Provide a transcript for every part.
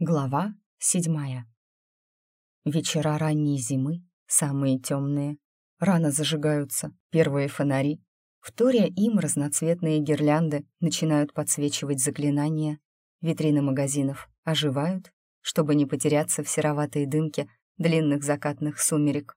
Глава седьмая. Вечера ранней зимы, самые темные. Рано зажигаются первые фонари. Вторя им разноцветные гирлянды начинают подсвечивать заклинания. Витрины магазинов оживают, чтобы не потеряться в сероватой дымке длинных закатных сумерек.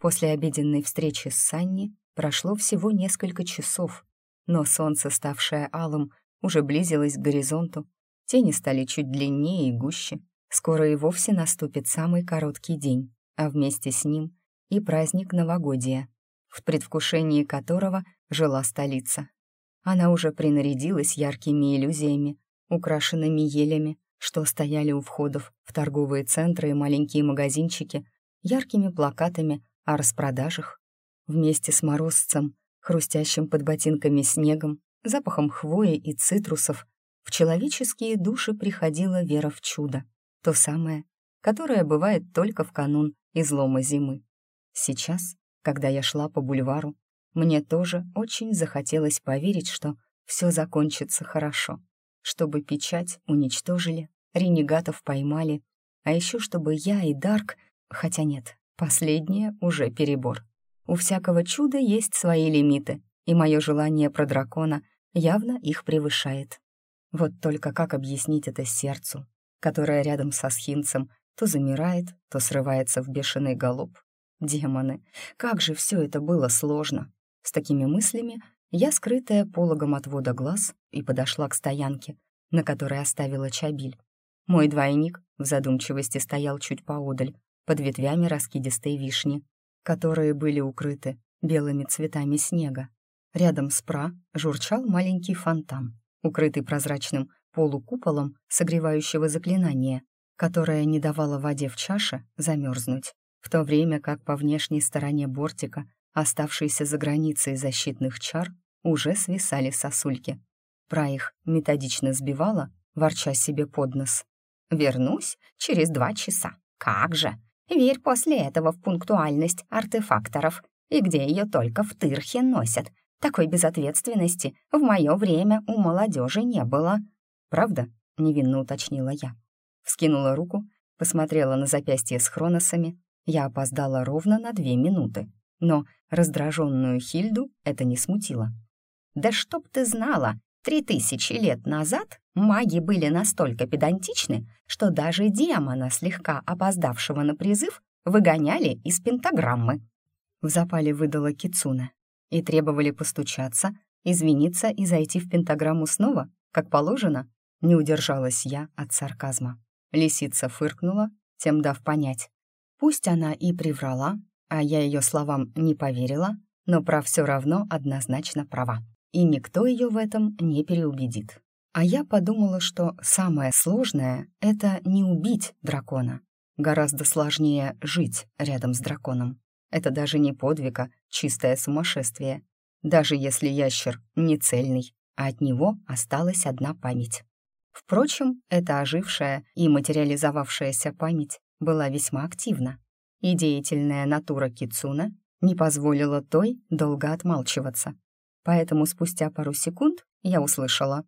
После обеденной встречи с Санни прошло всего несколько часов, но солнце, ставшее алым, уже близилось к горизонту, Тени стали чуть длиннее и гуще. Скоро и вовсе наступит самый короткий день, а вместе с ним и праздник новогодия, в предвкушении которого жила столица. Она уже принарядилась яркими иллюзиями, украшенными елями, что стояли у входов в торговые центры и маленькие магазинчики, яркими плакатами о распродажах. Вместе с морозцем, хрустящим под ботинками снегом, запахом хвои и цитрусов в человеческие души приходила вера в чудо, то самое, которое бывает только в канун излома зимы. Сейчас, когда я шла по бульвару, мне тоже очень захотелось поверить, что все закончится хорошо, чтобы печать уничтожили, ренегатов поймали, а еще чтобы я и Дарк, хотя нет, последнее уже перебор. У всякого чуда есть свои лимиты, и мое желание про дракона явно их превышает. Вот только как объяснить это сердцу, которое рядом со схинцем то замирает, то срывается в бешеный галоп. Демоны, как же все это было сложно. С такими мыслями я, скрытая пологом отвода глаз, и подошла к стоянке, на которой оставила чабиль. Мой двойник в задумчивости стоял чуть поодаль, под ветвями раскидистой вишни, которые были укрыты белыми цветами снега. Рядом с пра журчал маленький фонтан, укрытый прозрачным полукуполом согревающего заклинания, которое не давало воде в чаше замерзнуть, в то время как по внешней стороне бортика, оставшиеся за границей защитных чар, уже свисали сосульки. Про их методично сбивала, ворча себе под нос. «Вернусь через два часа. Как же! Верь после этого в пунктуальность артефакторов. И где ее только в тырхе носят, такой безответственности в мое время у молодежи не было. Правда? Невинно уточнила я. Вскинула руку, посмотрела на запястье с хроносами. Я опоздала ровно на две минуты. Но раздраженную Хильду это не смутило. «Да чтоб ты знала, три тысячи лет назад маги были настолько педантичны, что даже демона, слегка опоздавшего на призыв, выгоняли из пентаграммы». В запале выдала Кицуна и требовали постучаться, извиниться и зайти в пентаграмму снова, как положено, не удержалась я от сарказма. Лисица фыркнула, тем дав понять. Пусть она и приврала, а я ее словам не поверила, но про все равно однозначно права. И никто ее в этом не переубедит. А я подумала, что самое сложное — это не убить дракона. Гораздо сложнее жить рядом с драконом. Это даже не подвиг, а чистое сумасшествие. Даже если ящер не цельный, а от него осталась одна память. Впрочем, эта ожившая и материализовавшаяся память была весьма активна, и деятельная натура Кицуна не позволила той долго отмалчиваться. Поэтому спустя пару секунд я услышала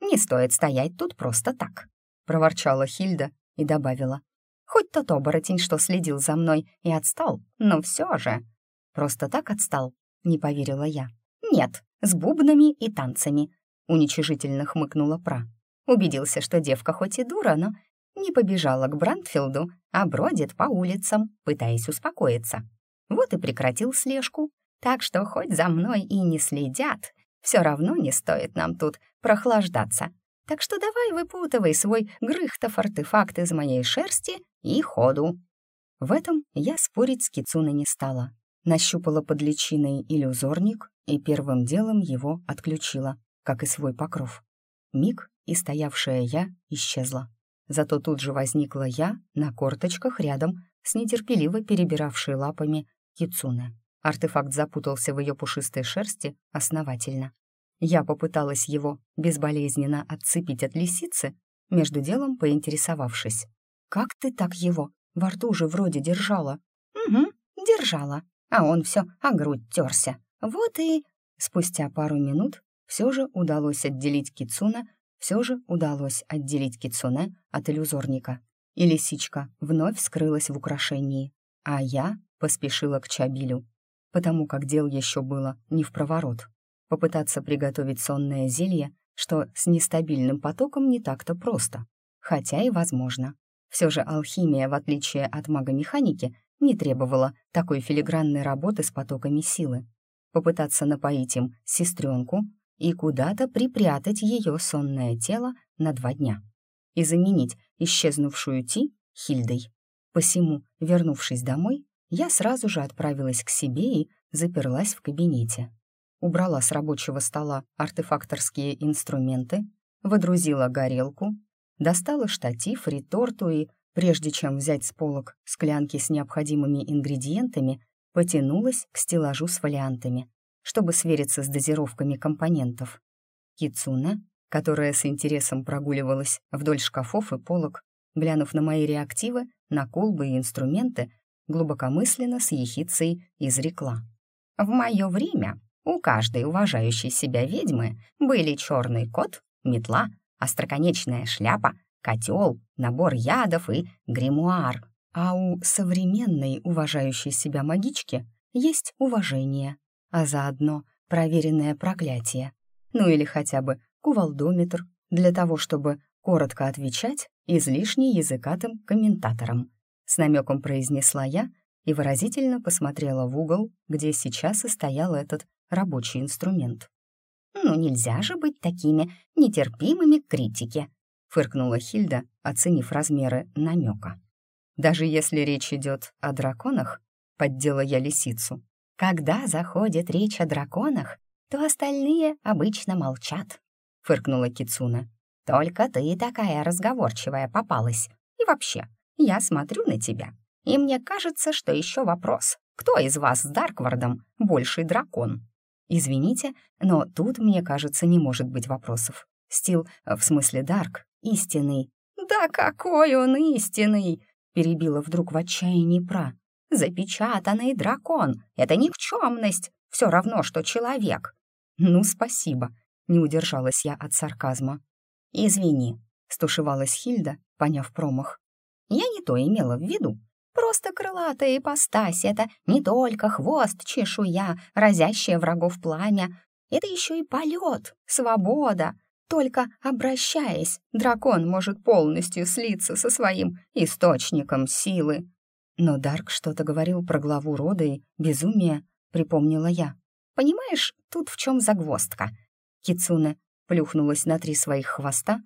«Не стоит стоять тут просто так», — проворчала Хильда и добавила Хоть тот оборотень, что следил за мной, и отстал, но все же. Просто так отстал, не поверила я. Нет, с бубнами и танцами, уничижительно хмыкнула Пра. Убедился, что девка хоть и дура, но не побежала к Брандфилду, а бродит по улицам, пытаясь успокоиться. Вот и прекратил слежку. Так что хоть за мной и не следят, все равно не стоит нам тут прохлаждаться. Так что давай выпутывай свой грыхтов-артефакт из моей шерсти и ходу». В этом я спорить с Кицуной не стала. Нащупала под личиной иллюзорник и первым делом его отключила, как и свой покров. Миг, и стоявшая я исчезла. Зато тут же возникла я на корточках рядом с нетерпеливо перебиравшей лапами Кицуне. Артефакт запутался в ее пушистой шерсти основательно. Я попыталась его безболезненно отцепить от лисицы, между делом поинтересовавшись. «Как ты так его? Во рту же вроде держала». «Угу, держала. А он все о грудь терся. Вот и...» Спустя пару минут все же удалось отделить Кицуна все же удалось отделить кицуне от иллюзорника, и лисичка вновь скрылась в украшении, а я поспешила к Чабилю, потому как дел еще было не в проворот. Попытаться приготовить сонное зелье, что с нестабильным потоком не так-то просто, хотя и возможно. Все же алхимия, в отличие от магомеханики, не требовала такой филигранной работы с потоками силы. Попытаться напоить им сестренку и куда-то припрятать ее сонное тело на два дня и заменить исчезнувшую Ти Хильдой. Посему, вернувшись домой, я сразу же отправилась к себе и заперлась в кабинете. Убрала с рабочего стола артефакторские инструменты, водрузила горелку, достала штатив, реторту и, прежде чем взять с полок склянки с необходимыми ингредиентами, потянулась к стеллажу с фолиантами, чтобы свериться с дозировками компонентов. Кицуна, которая с интересом прогуливалась вдоль шкафов и полок, глянув на мои реактивы, на колбы и инструменты, глубокомысленно с ехицей изрекла. «В мое время у каждой уважающей себя ведьмы были черный кот, метла, остроконечная шляпа, котел, набор ядов и гримуар. А у современной уважающей себя магички есть уважение, а заодно проверенное проклятие. Ну или хотя бы кувалдометр для того, чтобы коротко отвечать излишне языкатым комментаторам с намеком произнесла я и выразительно посмотрела в угол, где сейчас и стоял этот рабочий инструмент. «Ну нельзя же быть такими нетерпимыми к критике», — фыркнула Хильда, оценив размеры намека. «Даже если речь идет о драконах», — поддела я лисицу, «когда заходит речь о драконах, то остальные обычно молчат», — фыркнула Кицуна. «Только ты такая разговорчивая попалась. И вообще, я смотрю на тебя, и мне кажется, что еще вопрос. Кто из вас с Дарквардом больший дракон? Извините, но тут, мне кажется, не может быть вопросов. Стил, в смысле Дарк, истинный. «Да какой он истинный!» — перебила вдруг в отчаянии Пра. «Запечатанный дракон — это никчемность, все равно, что человек». «Ну, спасибо», — не удержалась я от сарказма. «Извини», — стушевалась Хильда, поняв промах. Я не то имела в виду. Просто крылатая ипостась — это не только хвост, чешуя, разящая врагов пламя. Это еще и полет, свобода. Только обращаясь, дракон может полностью слиться со своим источником силы. Но Дарк что-то говорил про главу рода и безумие, припомнила я. Понимаешь, тут в чем загвоздка? Кицуне плюхнулась на три своих хвоста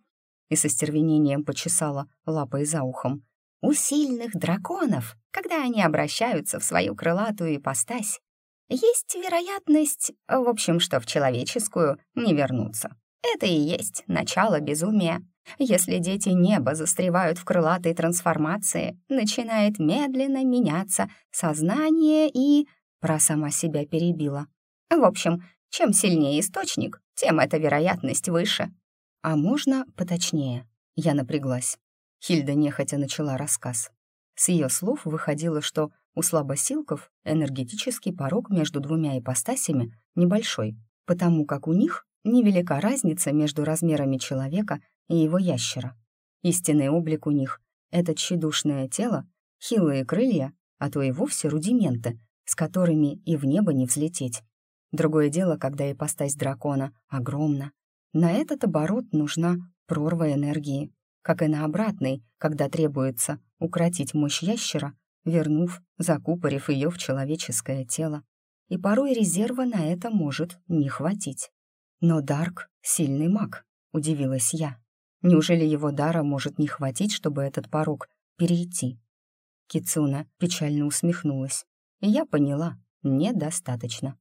и со стервенением почесала лапой за ухом. У сильных драконов, когда они обращаются в свою крылатую ипостась, есть вероятность, в общем, что в человеческую не вернуться. Это и есть начало безумия. Если дети неба застревают в крылатой трансформации, начинает медленно меняться сознание и... Про сама себя перебила. В общем, чем сильнее источник, тем эта вероятность выше. А можно поточнее? Я напряглась. Хильда нехотя начала рассказ. С ее слов выходило, что у слабосилков энергетический порог между двумя ипостасями небольшой, потому как у них невелика разница между размерами человека и его ящера. Истинный облик у них — это тщедушное тело, хилые крылья, а то и вовсе рудименты, с которыми и в небо не взлететь. Другое дело, когда ипостась дракона огромна. На этот оборот нужна прорва энергии, как и на обратный, когда требуется укротить мощь ящера, вернув, закупорив ее в человеческое тело. И порой резерва на это может не хватить. Но Дарк — сильный маг, удивилась я. Неужели его дара может не хватить, чтобы этот порог перейти? Кицуна печально усмехнулась. И я поняла, недостаточно.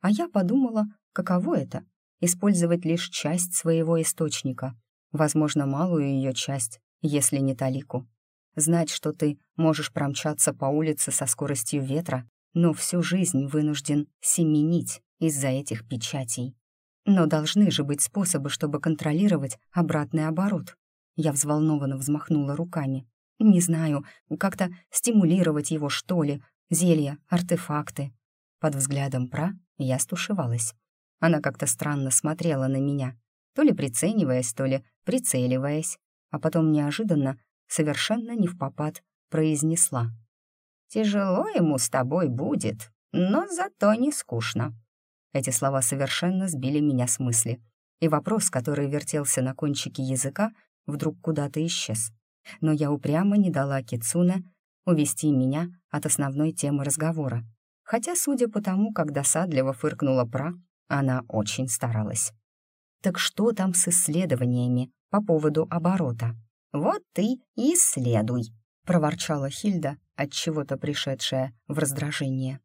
А я подумала, каково это — использовать лишь часть своего источника — возможно, малую ее часть, если не талику. Знать, что ты можешь промчаться по улице со скоростью ветра, но всю жизнь вынужден семенить из-за этих печатей. Но должны же быть способы, чтобы контролировать обратный оборот. Я взволнованно взмахнула руками. Не знаю, как-то стимулировать его, что ли, зелья, артефакты. Под взглядом пра я стушевалась. Она как-то странно смотрела на меня, то ли прицениваясь, то ли прицеливаясь, а потом неожиданно, совершенно не в попад, произнесла. «Тяжело ему с тобой будет, но зато не скучно». Эти слова совершенно сбили меня с мысли, и вопрос, который вертелся на кончике языка, вдруг куда-то исчез. Но я упрямо не дала Кицуне увести меня от основной темы разговора, хотя, судя по тому, как досадливо фыркнула Пра, она очень старалась. «Так что там с исследованиями по поводу оборота?» «Вот ты и исследуй», — проворчала Хильда, от чего то пришедшая в раздражение.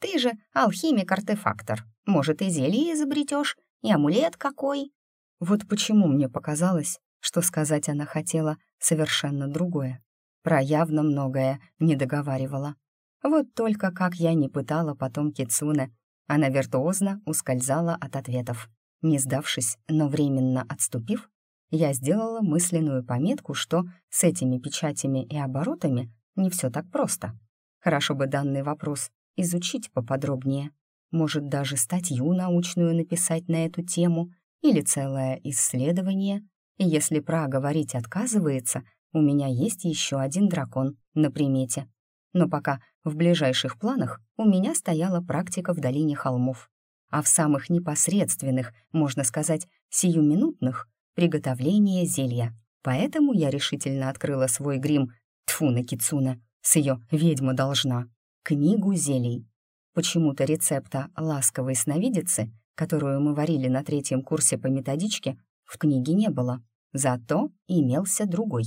«Ты же алхимик-артефактор. Может, и зелье изобретешь, и амулет какой?» Вот почему мне показалось, что сказать она хотела совершенно другое. Про явно многое не договаривала. Вот только как я не пытала потом Кицуне, она виртуозно ускользала от ответов. Не сдавшись, но временно отступив, я сделала мысленную пометку, что с этими печатями и оборотами не все так просто. Хорошо бы данный вопрос изучить поподробнее. Может, даже статью научную написать на эту тему или целое исследование. И если Пра говорить отказывается, у меня есть еще один дракон на примете. Но пока в ближайших планах у меня стояла практика в долине холмов, а в самых непосредственных, можно сказать, сиюминутных, приготовление зелья. Поэтому я решительно открыла свой грим Тфу на Кицуна, с ее «Ведьма должна» книгу зелий. Почему-то рецепта ласковой сновидицы, которую мы варили на третьем курсе по методичке, в книге не было. Зато имелся другой.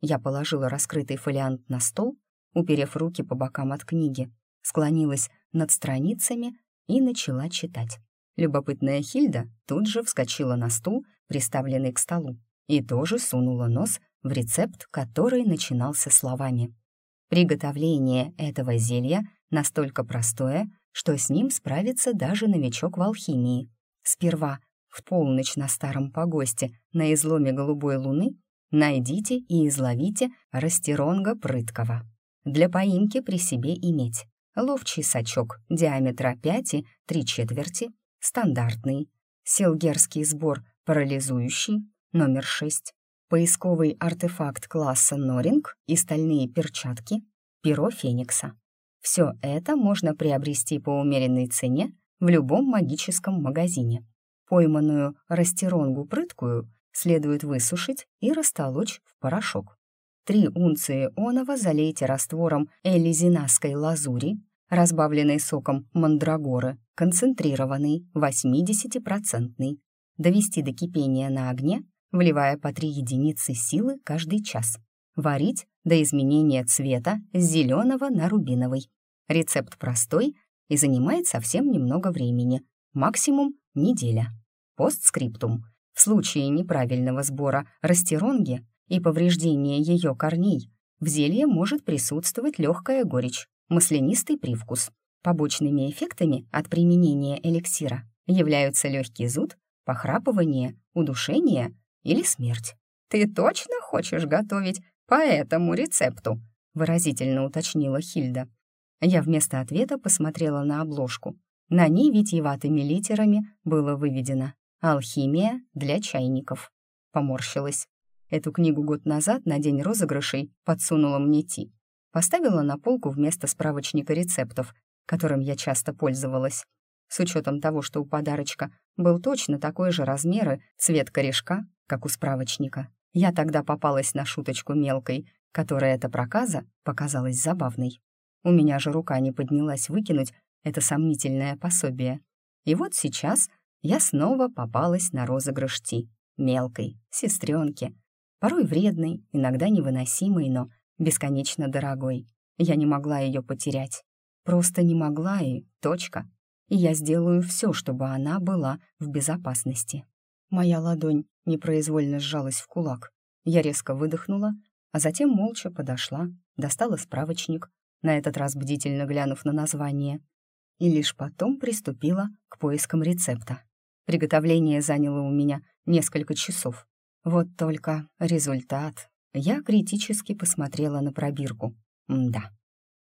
Я положила раскрытый фолиант на стол, уперев руки по бокам от книги, склонилась над страницами и начала читать. Любопытная Хильда тут же вскочила на стул, приставленный к столу, и тоже сунула нос в рецепт, который начинался словами. «Приготовление этого зелья настолько простое, что с ним справится даже новичок в алхимии. Сперва в полночь на старом погосте на изломе голубой луны найдите и изловите растеронга прыткого. Для поимки при себе иметь ловчий сачок диаметра 5 и 3 четверти, стандартный, селгерский сбор парализующий, номер 6, поисковый артефакт класса Норинг и стальные перчатки, перо Феникса. Все это можно приобрести по умеренной цене в любом магическом магазине. Пойманную растеронгу прыткую следует высушить и растолочь в порошок. Три унции онова залейте раствором элизинасской лазури, разбавленной соком мандрагоры, концентрированный, 80-процентный. Довести до кипения на огне, вливая по 3 единицы силы каждый час. Варить до изменения цвета с зеленого на рубиновый. Рецепт простой и занимает совсем немного времени, максимум неделя. Постскриптум. В случае неправильного сбора растеронги и повреждения ее корней в зелье может присутствовать легкая горечь, маслянистый привкус. Побочными эффектами от применения эликсира являются легкий зуд, похрапывание, удушение или смерть. «Ты точно хочешь готовить по этому рецепту?» выразительно уточнила Хильда. Я вместо ответа посмотрела на обложку. На ней витиеватыми литерами было выведено «Алхимия для чайников». Поморщилась. Эту книгу год назад на день розыгрышей подсунула мне Ти. Поставила на полку вместо справочника рецептов, которым я часто пользовалась. С учетом того, что у подарочка был точно такой же размер и цвет корешка, как у справочника, я тогда попалась на шуточку мелкой, которая эта проказа показалась забавной. У меня же рука не поднялась выкинуть это сомнительное пособие. И вот сейчас я снова попалась на розыгрыш Ти, мелкой, сестренке, порой вредной, иногда невыносимой, но бесконечно дорогой. Я не могла ее потерять. Просто не могла и точка. И я сделаю все, чтобы она была в безопасности. Моя ладонь непроизвольно сжалась в кулак. Я резко выдохнула, а затем молча подошла, достала справочник, на этот раз бдительно глянув на название, и лишь потом приступила к поискам рецепта. Приготовление заняло у меня несколько часов. Вот только результат. Я критически посмотрела на пробирку. да,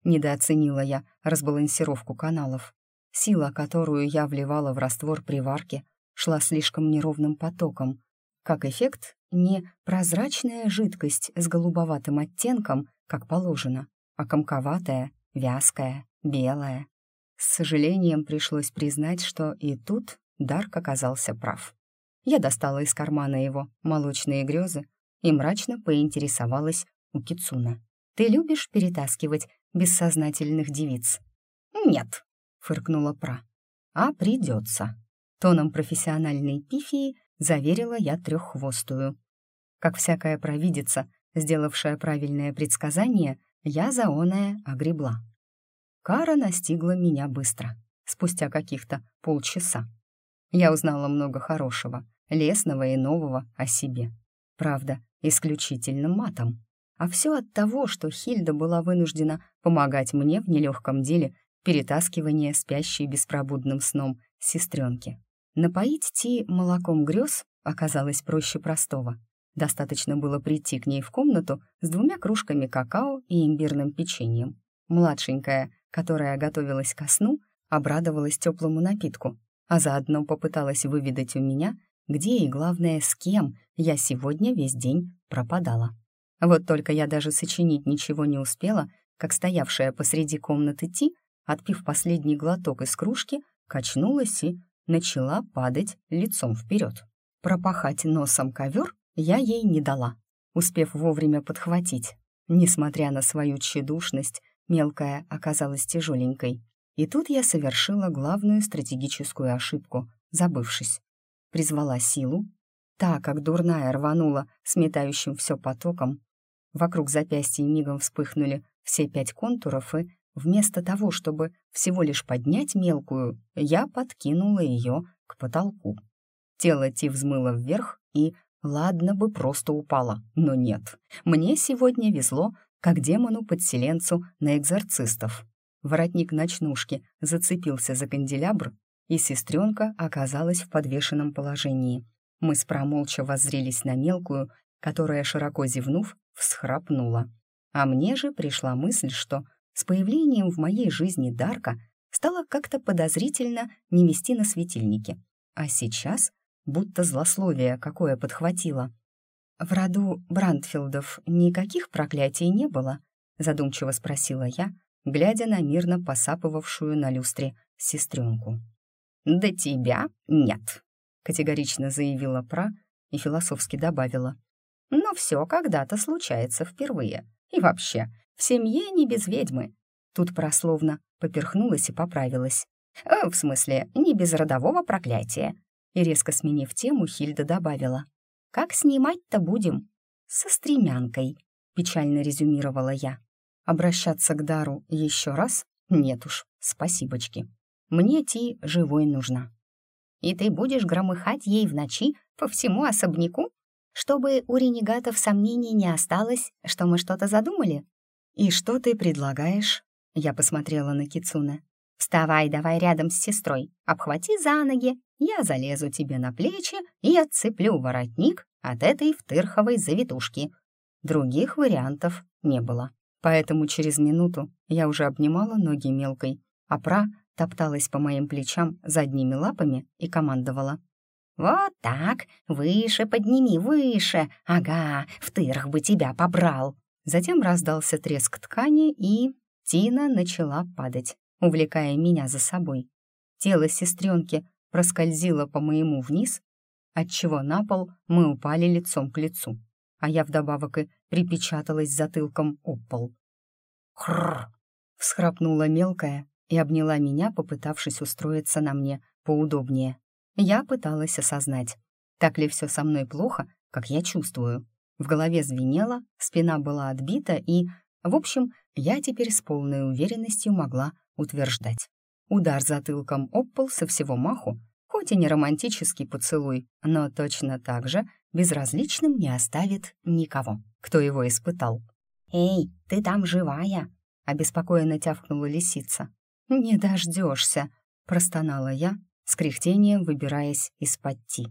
недооценила я разбалансировку каналов. Сила, которую я вливала в раствор при варке, шла слишком неровным потоком, Как эффект, не прозрачная жидкость с голубоватым оттенком, как положено, а комковатая, вязкая, белая. С сожалением пришлось признать, что и тут Дарк оказался прав. Я достала из кармана его молочные грезы и мрачно поинтересовалась у Кицуна. «Ты любишь перетаскивать бессознательных девиц?» «Нет», — фыркнула Пра. «А придется», — тоном профессиональной пифии заверила я треххвостую. Как всякая провидица, сделавшая правильное предсказание, я заоная огребла. Кара настигла меня быстро, спустя каких-то полчаса. Я узнала много хорошего, лесного и нового о себе. Правда, исключительно матом. А все от того, что Хильда была вынуждена помогать мне в нелегком деле перетаскивания спящей беспробудным сном сестренки. Напоить Ти молоком грез оказалось проще простого. Достаточно было прийти к ней в комнату с двумя кружками какао и имбирным печеньем. Младшенькая, которая готовилась ко сну, обрадовалась теплому напитку, а заодно попыталась выведать у меня, где и, главное, с кем я сегодня весь день пропадала. Вот только я даже сочинить ничего не успела, как стоявшая посреди комнаты Ти, отпив последний глоток из кружки, качнулась и начала падать лицом вперед. Пропахать носом ковер я ей не дала, успев вовремя подхватить. Несмотря на свою тщедушность, мелкая оказалась тяжеленькой. И тут я совершила главную стратегическую ошибку, забывшись. Призвала силу. Та, как дурная, рванула сметающим все потоком. Вокруг запястья мигом вспыхнули все пять контуров, и вместо того, чтобы всего лишь поднять мелкую, я подкинула ее к потолку. Тело Ти взмыло вверх, и ладно бы просто упало, но нет. Мне сегодня везло, как демону-подселенцу на экзорцистов. Воротник ночнушки зацепился за канделябр, и сестренка оказалась в подвешенном положении. Мы с промолча воззрелись на мелкую, которая, широко зевнув, всхрапнула. А мне же пришла мысль, что с появлением в моей жизни Дарка стало как-то подозрительно не вести на светильнике. А сейчас будто злословие какое подхватило. «В роду Брандфилдов никаких проклятий не было?» задумчиво спросила я, глядя на мирно посапывавшую на люстре сестренку. «До тебя нет», — категорично заявила Пра и философски добавила. «Но все когда-то случается впервые. И вообще, в семье не без ведьмы». Тут прословно поперхнулась и поправилась. «Э, «В смысле, не без родового проклятия». И резко сменив тему, Хильда добавила. «Как снимать-то будем?» «Со стремянкой», — печально резюмировала я. Обращаться к дару еще раз? Нет уж, спасибочки. Мне Ти живой нужна. И ты будешь громыхать ей в ночи по всему особняку? Чтобы у ренегатов сомнений не осталось, что мы что-то задумали? И что ты предлагаешь? Я посмотрела на Кицуна. «Вставай давай рядом с сестрой, обхвати за ноги, я залезу тебе на плечи и отцеплю воротник от этой втырховой завитушки». Других вариантов не было поэтому через минуту я уже обнимала ноги мелкой, а пра топталась по моим плечам задними лапами и командовала. «Вот так, выше подними, выше, ага, в тырах бы тебя побрал!» Затем раздался треск ткани, и Тина начала падать, увлекая меня за собой. Тело сестренки проскользило по моему вниз, отчего на пол мы упали лицом к лицу а я вдобавок и припечаталась затылком об пол. «Хрррр!» — всхрапнула мелкая и обняла меня, попытавшись устроиться на мне поудобнее. Я пыталась осознать, так ли все со мной плохо, как я чувствую. В голове звенело, спина была отбита, и, в общем, я теперь с полной уверенностью могла утверждать. Удар затылком об пол со всего маху, хоть и не романтический поцелуй, но точно так же безразличным не оставит никого, кто его испытал. «Эй, ты там живая?» — обеспокоенно тявкнула лисица. «Не дождешься», — простонала я, с кряхтением выбираясь из-под ти.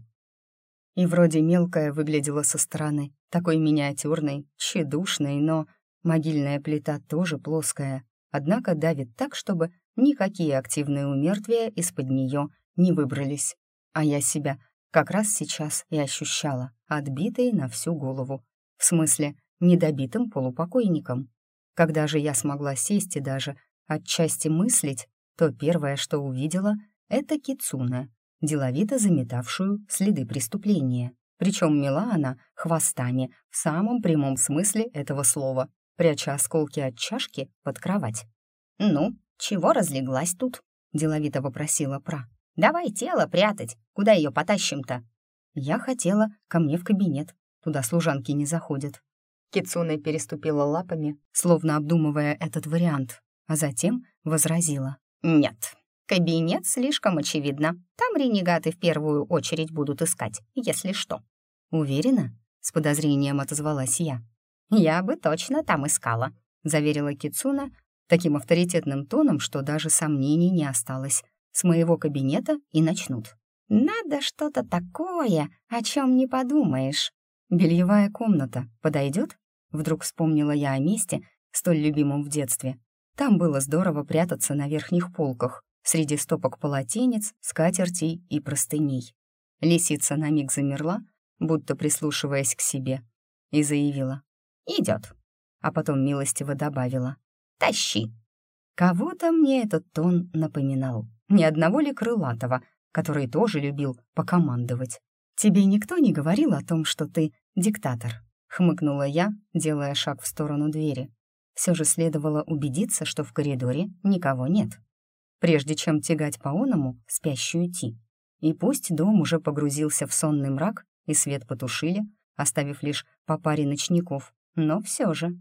И вроде мелкая выглядела со стороны, такой миниатюрной, тщедушной, но могильная плита тоже плоская, однако давит так, чтобы никакие активные умертвия из-под нее не выбрались. А я себя Как раз сейчас и ощущала, отбитые на всю голову. В смысле, недобитым полупокойником. Когда же я смогла сесть и даже отчасти мыслить, то первое, что увидела, это Кицуна, деловито заметавшую следы преступления. Причем мила она хвостами в самом прямом смысле этого слова, пряча осколки от чашки под кровать. «Ну, чего разлеглась тут?» — деловито попросила Пра. «Давай тело прятать. Куда ее потащим-то?» Я хотела ко мне в кабинет. Туда служанки не заходят. Кицуна переступила лапами, словно обдумывая этот вариант, а затем возразила. «Нет, кабинет слишком очевидно. Там ренегаты в первую очередь будут искать, если что». «Уверена?» — с подозрением отозвалась я. «Я бы точно там искала», — заверила Кицуна таким авторитетным тоном, что даже сомнений не осталось. С моего кабинета и начнут. «Надо что-то такое, о чем не подумаешь». «Бельевая комната подойдет?» Вдруг вспомнила я о месте, столь любимом в детстве. Там было здорово прятаться на верхних полках, среди стопок полотенец, скатертей и простыней. Лисица на миг замерла, будто прислушиваясь к себе, и заявила «Идет», а потом милостиво добавила «Тащи». Кого-то мне этот тон напоминал. Ни одного ли крылатого, который тоже любил покомандовать. «Тебе никто не говорил о том, что ты диктатор?» — хмыкнула я, делая шаг в сторону двери. Все же следовало убедиться, что в коридоре никого нет, прежде чем тягать по оному спящую Ти. И пусть дом уже погрузился в сонный мрак, и свет потушили, оставив лишь по паре ночников, но все же.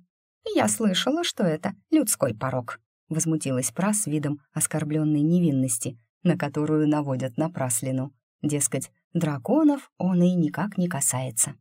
«Я слышала, что это людской порог», — возмутилась Пра с видом оскорбленной невинности, на которую наводят напраслину. Дескать, драконов он и никак не касается.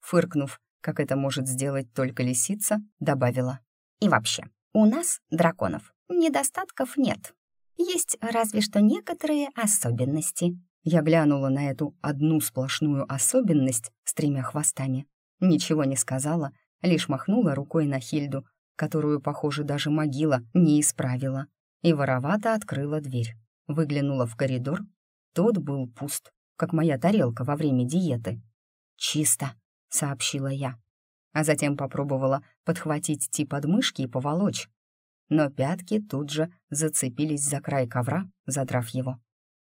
Фыркнув, как это может сделать только лисица, добавила. «И вообще, у нас, драконов, недостатков нет. Есть разве что некоторые особенности». Я глянула на эту одну сплошную особенность с тремя хвостами. Ничего не сказала, лишь махнула рукой на Хильду, которую, похоже, даже могила не исправила, и воровато открыла дверь. Выглянула в коридор. Тот был пуст, как моя тарелка во время диеты. «Чисто», — сообщила я. А затем попробовала подхватить Ти под мышки и поволочь. Но пятки тут же зацепились за край ковра, задрав его.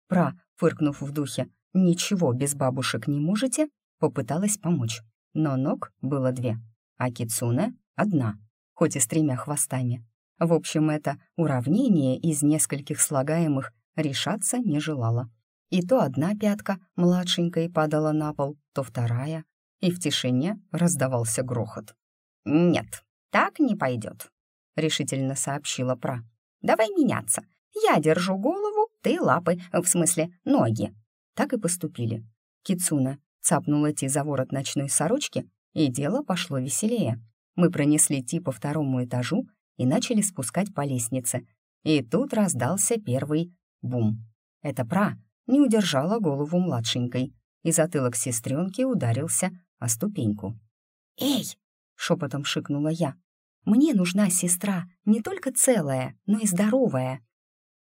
Пра, фыркнув в духе «Ничего без бабушек не можете», попыталась помочь. Но ног было две, а Кицуне — одна, хоть и с тремя хвостами. В общем, это уравнение из нескольких слагаемых решаться не желала. И то одна пятка младшенькой падала на пол, то вторая, и в тишине раздавался грохот. «Нет, так не пойдет», — решительно сообщила Пра. «Давай меняться. Я держу голову, ты лапы, в смысле ноги». Так и поступили. Кицуна цапнула Ти за ворот ночной сорочки, и дело пошло веселее. Мы пронесли Ти по второму этажу и начали спускать по лестнице. И тут раздался первый бум. Это пра не удержала голову младшенькой, и затылок сестренки ударился о ступеньку. «Эй!» — шепотом шикнула я. «Мне нужна сестра не только целая, но и здоровая».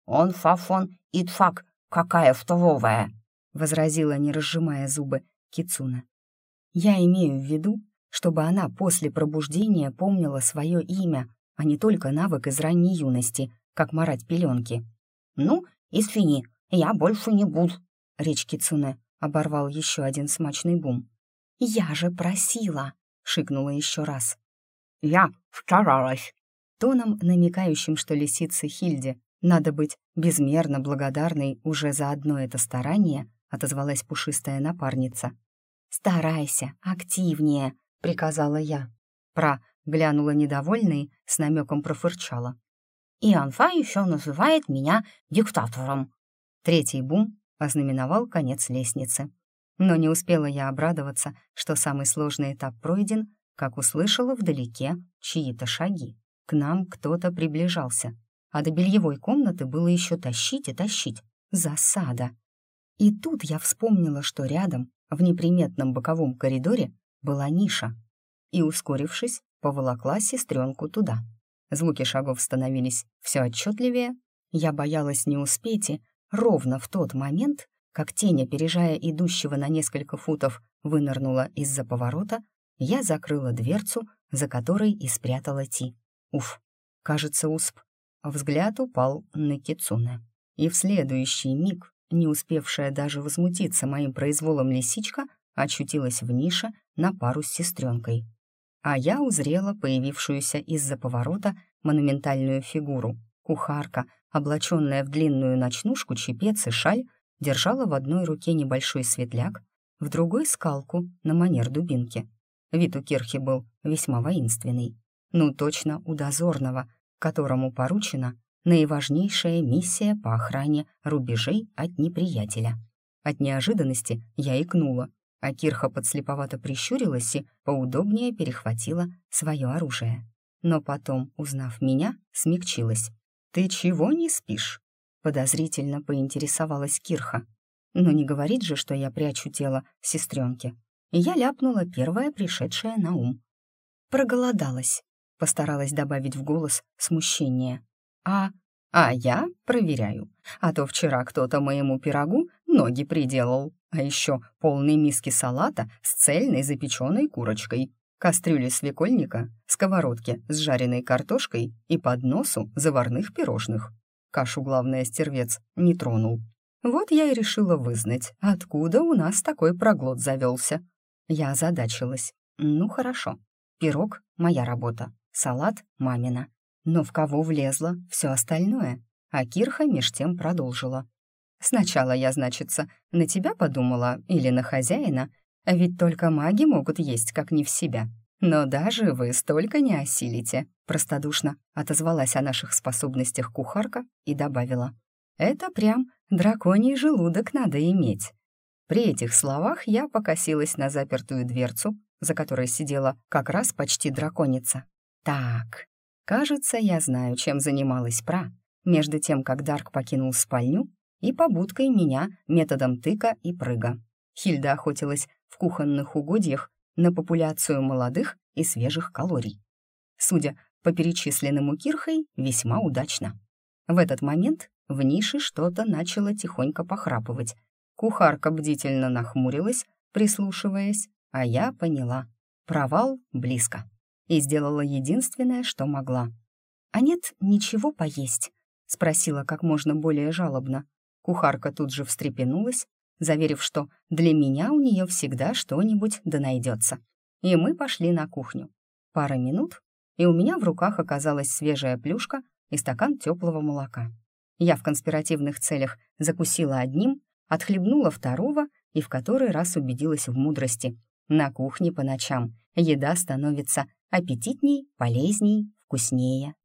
«Он фафон итфак, какая втововая!» — возразила, не разжимая зубы, Кицуна. «Я имею в виду, чтобы она после пробуждения помнила свое имя, а не только навык из ранней юности, как марать пеленки». «Ну, извини, я больше не буду», — речь Кицуне оборвал еще один смачный бум. «Я же просила!» — шикнула еще раз. «Я старалась!» Тоном, намекающим, что лисице Хильде надо быть безмерно благодарной уже за одно это старание, отозвалась пушистая напарница. «Старайся, активнее», — приказала я. Пра глянула недовольной, с намеком профырчала. «И Анфа еще называет меня диктатором». Третий бум ознаменовал конец лестницы. Но не успела я обрадоваться, что самый сложный этап пройден, как услышала вдалеке чьи-то шаги. К нам кто-то приближался а до бельевой комнаты было еще тащить и тащить. Засада. И тут я вспомнила, что рядом, в неприметном боковом коридоре, была ниша. И, ускорившись, поволокла сестренку туда. Звуки шагов становились все отчетливее. Я боялась не успеть, и ровно в тот момент, как тень, опережая идущего на несколько футов, вынырнула из-за поворота, я закрыла дверцу, за которой и спрятала Ти. Уф, кажется, усп. Взгляд упал на Кицуне. И в следующий миг, не успевшая даже возмутиться моим произволом лисичка, очутилась в нише на пару с сестренкой. А я узрела появившуюся из-за поворота монументальную фигуру. Кухарка, облаченная в длинную ночнушку, чепец и шаль, держала в одной руке небольшой светляк, в другой — скалку на манер дубинки. Вид у Кирхи был весьма воинственный. Ну, точно у дозорного, которому поручена наиважнейшая миссия по охране рубежей от неприятеля. От неожиданности я икнула, а Кирха подслеповато прищурилась и поудобнее перехватила свое оружие. Но потом, узнав меня, смягчилась. «Ты чего не спишь?» Подозрительно поинтересовалась Кирха. Но не говорит же, что я прячу тело сестренки. Я ляпнула первое, пришедшее на ум. Проголодалась. Постаралась добавить в голос смущение. А... А я проверяю. А то вчера кто-то моему пирогу ноги приделал. А еще полные миски салата с цельной запеченной курочкой кастрюли свекольника, сковородки с жареной картошкой и подносу заварных пирожных. Кашу, главное, стервец не тронул. Вот я и решила вызнать, откуда у нас такой проглот завелся. Я озадачилась. Ну, хорошо. Пирог — моя работа, салат — мамина. Но в кого влезло все остальное? А Кирха меж тем продолжила. Сначала я, значится, на тебя подумала или на хозяина, ведь только маги могут есть как не в себя. Но даже вы столько не осилите», — простодушно отозвалась о наших способностях кухарка и добавила. «Это прям драконий желудок надо иметь». При этих словах я покосилась на запертую дверцу, за которой сидела как раз почти драконица. «Так, кажется, я знаю, чем занималась Пра, между тем, как Дарк покинул спальню и побудкой меня методом тыка и прыга. Хильда охотилась в кухонных угодьях на популяцию молодых и свежих калорий. Судя по перечисленному Кирхой, весьма удачно. В этот момент в нише что-то начало тихонько похрапывать. Кухарка бдительно нахмурилась, прислушиваясь, а я поняла. Провал близко. И сделала единственное, что могла. «А нет ничего поесть?» — спросила как можно более жалобно. Кухарка тут же встрепенулась, заверив, что для меня у нее всегда что-нибудь да найдется. И мы пошли на кухню. Пара минут, и у меня в руках оказалась свежая плюшка и стакан теплого молока. Я в конспиративных целях закусила одним, отхлебнула второго и в который раз убедилась в мудрости. На кухне по ночам еда становится аппетитней, полезней, вкуснее.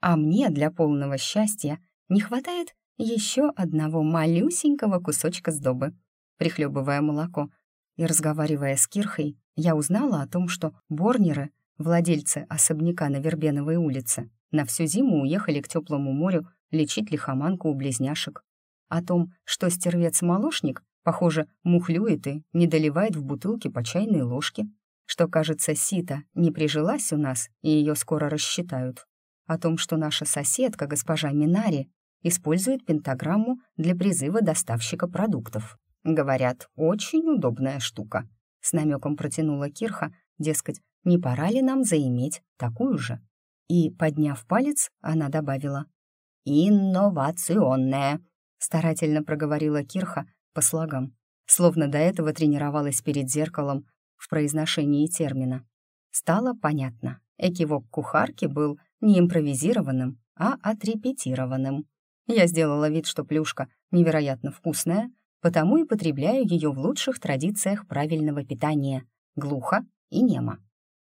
А мне для полного счастья не хватает еще одного малюсенького кусочка сдобы. Прихлебывая молоко и разговаривая с Кирхой, я узнала о том, что Борнеры, владельцы особняка на Вербеновой улице, на всю зиму уехали к теплому морю лечить лихоманку у близняшек. О том, что стервец-молочник, похоже, мухлюет и не доливает в бутылки по чайной ложке, что, кажется, сита не прижилась у нас и ее скоро рассчитают. О том, что наша соседка, госпожа Минари, использует пентаграмму для призыва доставщика продуктов. Говорят, очень удобная штука. С намеком протянула Кирха, дескать, не пора ли нам заиметь такую же? И, подняв палец, она добавила «Инновационная», старательно проговорила Кирха по слогам, словно до этого тренировалась перед зеркалом в произношении термина. Стало понятно, экивок кухарки был не импровизированным, а отрепетированным. Я сделала вид, что плюшка невероятно вкусная, потому и потребляю ее в лучших традициях правильного питания, глухо и немо.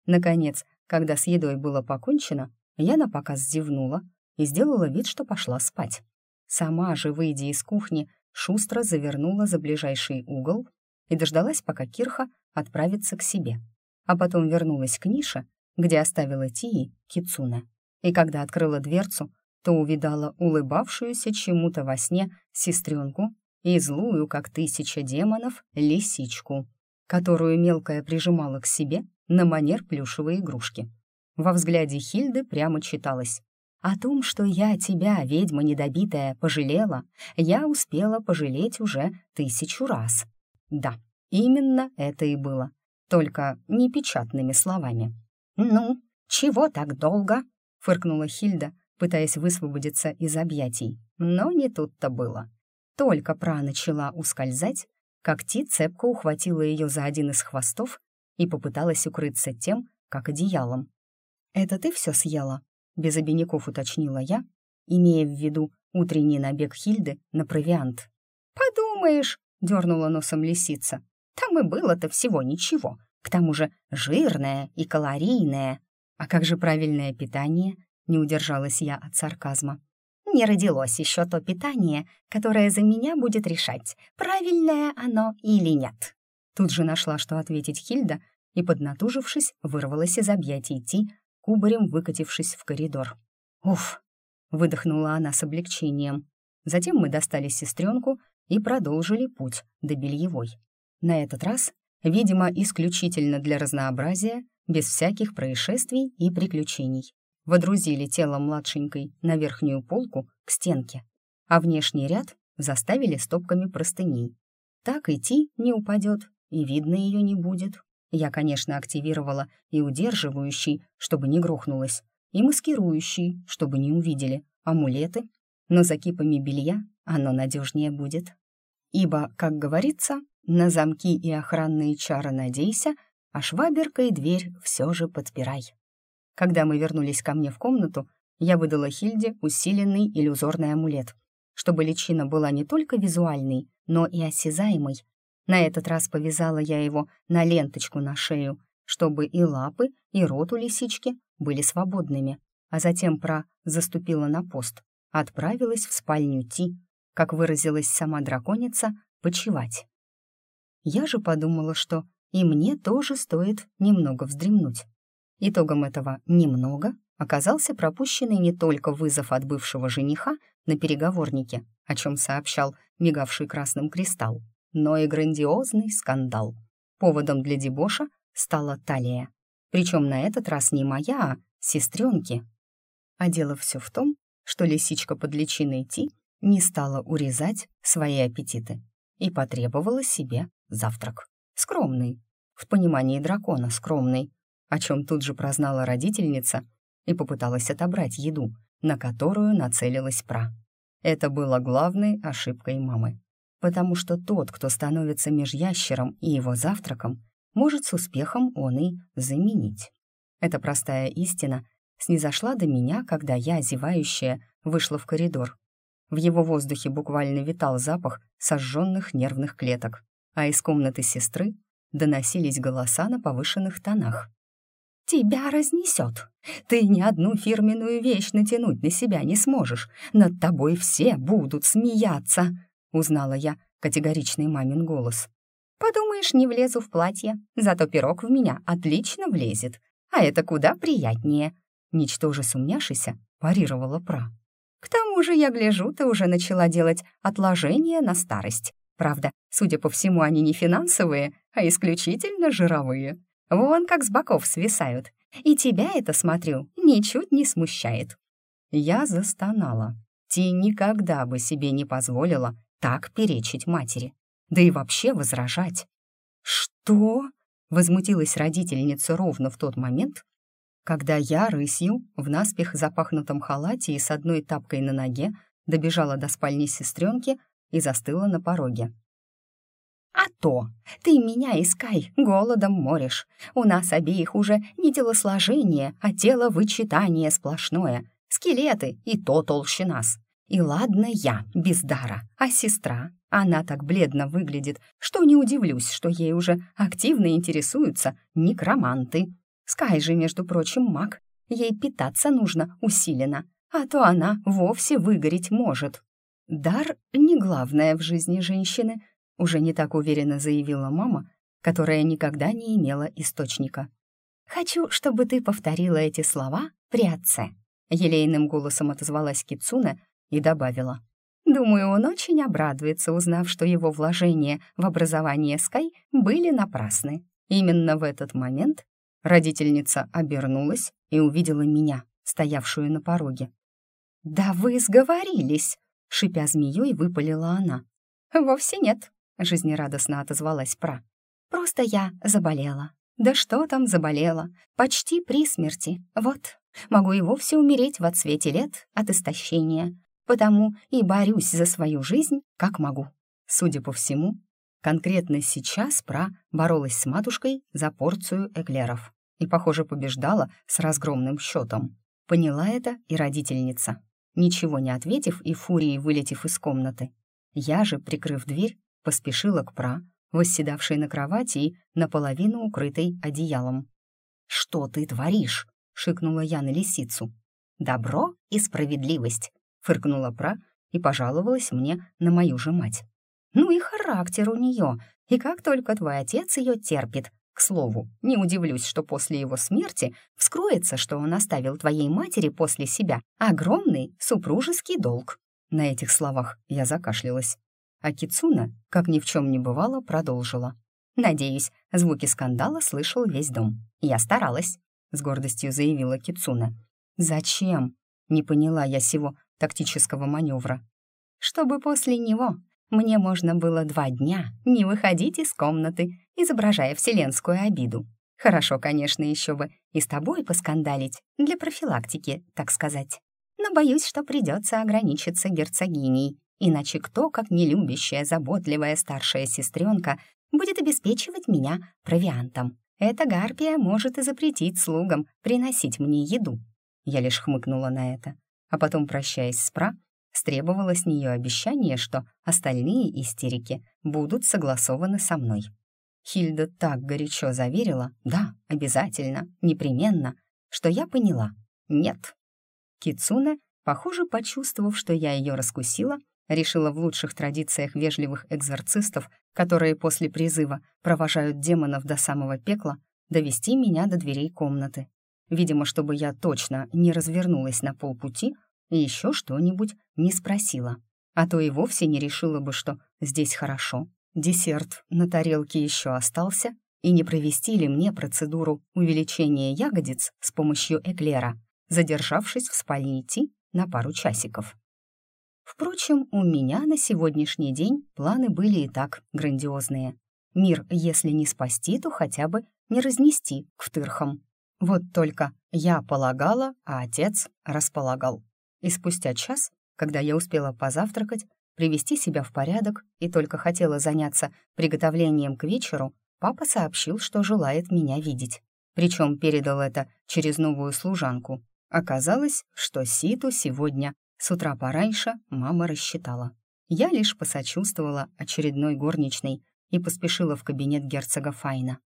Наконец, когда с едой было покончено, я напоказ зевнула и сделала вид, что пошла спать. Сама же, выйдя из кухни, шустро завернула за ближайший угол и дождалась, пока Кирха отправится к себе. А потом вернулась к нише, где оставила Тии Кицуна. И когда открыла дверцу, то увидала улыбавшуюся чему-то во сне сестренку и злую, как тысяча демонов, лисичку, которую мелкая прижимала к себе на манер плюшевой игрушки. Во взгляде Хильды прямо читалось О том, что я тебя, ведьма недобитая, пожалела, я успела пожалеть уже тысячу раз. Да, именно это и было, только не печатными словами. «Ну, чего так долго?» — фыркнула Хильда, пытаясь высвободиться из объятий. Но не тут-то было. Только Пра начала ускользать, как Ти цепко ухватила ее за один из хвостов и попыталась укрыться тем, как одеялом. «Это ты все съела?» — без обиняков уточнила я, имея в виду утренний набег Хильды на провиант. «Подумаешь!» — дернула носом лисица. «Там и было-то всего ничего. К тому же жирное и калорийное. А как же правильное питание?» — не удержалась я от сарказма. «Не родилось еще то питание, которое за меня будет решать, правильное оно или нет». Тут же нашла, что ответить Хильда, и, поднатужившись, вырвалась из объятий Ти, кубарем выкатившись в коридор. «Уф!» — выдохнула она с облегчением. Затем мы достали сестренку и продолжили путь до бельевой. На этот раз, видимо, исключительно для разнообразия, без всяких происшествий и приключений. Водрузили тело младшенькой на верхнюю полку к стенке, а внешний ряд заставили стопками простыней. Так идти не упадет, и видно ее не будет. Я, конечно, активировала и удерживающий, чтобы не грохнулось, и маскирующий, чтобы не увидели, амулеты, но за кипами белья оно надежнее будет. Ибо, как говорится, на замки и охранные чары надейся, а шваберка и дверь все же подпирай. Когда мы вернулись ко мне в комнату, я выдала Хильде усиленный иллюзорный амулет, чтобы личина была не только визуальной, но и осязаемой, на этот раз повязала я его на ленточку на шею, чтобы и лапы, и рот у лисички были свободными, а затем про заступила на пост, отправилась в спальню Ти, как выразилась сама драконица, почевать. Я же подумала, что и мне тоже стоит немного вздремнуть. Итогом этого «немного» оказался пропущенный не только вызов от бывшего жениха на переговорнике, о чем сообщал мигавший красным кристалл, но и грандиозный скандал. Поводом для дебоша стала талия. Причем на этот раз не моя, а сестренки. А дело все в том, что лисичка под личиной Ти не стала урезать свои аппетиты и потребовала себе завтрак. Скромный, в понимании дракона скромный, о чем тут же прознала родительница и попыталась отобрать еду, на которую нацелилась пра. Это было главной ошибкой мамы потому что тот, кто становится межящером и его завтраком, может с успехом он и заменить. Эта простая истина снизошла до меня, когда я, зевающая, вышла в коридор. В его воздухе буквально витал запах сожженных нервных клеток, а из комнаты сестры доносились голоса на повышенных тонах. «Тебя разнесет. Ты ни одну фирменную вещь натянуть на себя не сможешь. Над тобой все будут смеяться», узнала я категоричный мамин голос. «Подумаешь, не влезу в платье, зато пирог в меня отлично влезет, а это куда приятнее», ничтоже сумняшися, парировала Пра. «К тому же, я гляжу, ты уже начала делать отложения на старость. Правда, судя по всему, они не финансовые, а исключительно жировые. Вон как с боков свисают. И тебя это, смотрю, ничуть не смущает». Я застонала. Ти никогда бы себе не позволила так перечить матери, да и вообще возражать. «Что?» — возмутилась родительница ровно в тот момент, когда я рысью в наспех запахнутом халате и с одной тапкой на ноге добежала до спальни сестренки и застыла на пороге. «А то! Ты меня искай, голодом моришь. У нас обеих уже не телосложение, а теловычитание сплошное. Скелеты и то толще нас. И ладно я, без дара, а сестра, она так бледно выглядит, что не удивлюсь, что ей уже активно интересуются некроманты. Скай же, между прочим, маг, ей питаться нужно усиленно, а то она вовсе выгореть может. Дар — не главное в жизни женщины, уже не так уверенно заявила мама, которая никогда не имела источника. «Хочу, чтобы ты повторила эти слова при отце», — елейным голосом отозвалась Кицуна, и добавила. «Думаю, он очень обрадуется, узнав, что его вложения в образование Скай были напрасны». Именно в этот момент родительница обернулась и увидела меня, стоявшую на пороге. «Да вы сговорились!» — шипя змеей, выпалила она. «Вовсе нет», — жизнерадостно отозвалась Пра. «Просто я заболела. Да что там заболела? Почти при смерти. Вот, могу и вовсе умереть в отсвете лет от истощения. Потому и борюсь за свою жизнь, как могу». Судя по всему, конкретно сейчас Пра боролась с матушкой за порцию эклеров и, похоже, побеждала с разгромным счетом. Поняла это и родительница. Ничего не ответив и фурией вылетев из комнаты, я же, прикрыв дверь, поспешила к Пра, восседавшей на кровати и наполовину укрытой одеялом. «Что ты творишь?» — шикнула я на лисицу. «Добро и справедливость», — фыркнула Пра и пожаловалась мне на мою же мать. «Ну и характер у нее, и как только твой отец ее терпит. К слову, не удивлюсь, что после его смерти вскроется, что он оставил твоей матери после себя огромный супружеский долг». На этих словах я закашлялась. А Кицуна, как ни в чем не бывало, продолжила. «Надеюсь, звуки скандала слышал весь дом. Я старалась», — с гордостью заявила Кицуна. «Зачем?» — не поняла я сего тактического маневра. «Чтобы после него мне можно было два дня не выходить из комнаты, изображая вселенскую обиду. Хорошо, конечно, еще бы и с тобой поскандалить, для профилактики, так сказать. Но боюсь, что придется ограничиться герцогиней, Иначе кто, как нелюбящая, заботливая старшая сестренка, будет обеспечивать меня провиантом? Эта гарпия может и запретить слугам приносить мне еду. Я лишь хмыкнула на это, а потом, прощаясь с Пра, стребовала с нее обещание, что остальные истерики будут согласованы со мной. Хильда так горячо заверила «да, обязательно, непременно», что я поняла «нет». Кицуне, похоже, почувствовав, что я ее раскусила, Решила в лучших традициях вежливых экзорцистов, которые после призыва провожают демонов до самого пекла, довести меня до дверей комнаты. Видимо, чтобы я точно не развернулась на полпути еще что-нибудь не спросила. А то и вовсе не решила бы, что здесь хорошо. Десерт на тарелке еще остался, и не провести ли мне процедуру увеличения ягодиц с помощью эклера, задержавшись в спальне Ти на пару часиков. Впрочем, у меня на сегодняшний день планы были и так грандиозные. Мир, если не спасти, то хотя бы не разнести к втырхам. Вот только я полагала, а отец располагал. И спустя час, когда я успела позавтракать, привести себя в порядок и только хотела заняться приготовлением к вечеру, папа сообщил, что желает меня видеть. Причем передал это через новую служанку. Оказалось, что Ситу сегодня с утра пораньше мама рассчитала. Я лишь посочувствовала очередной горничной и поспешила в кабинет герцога Файна.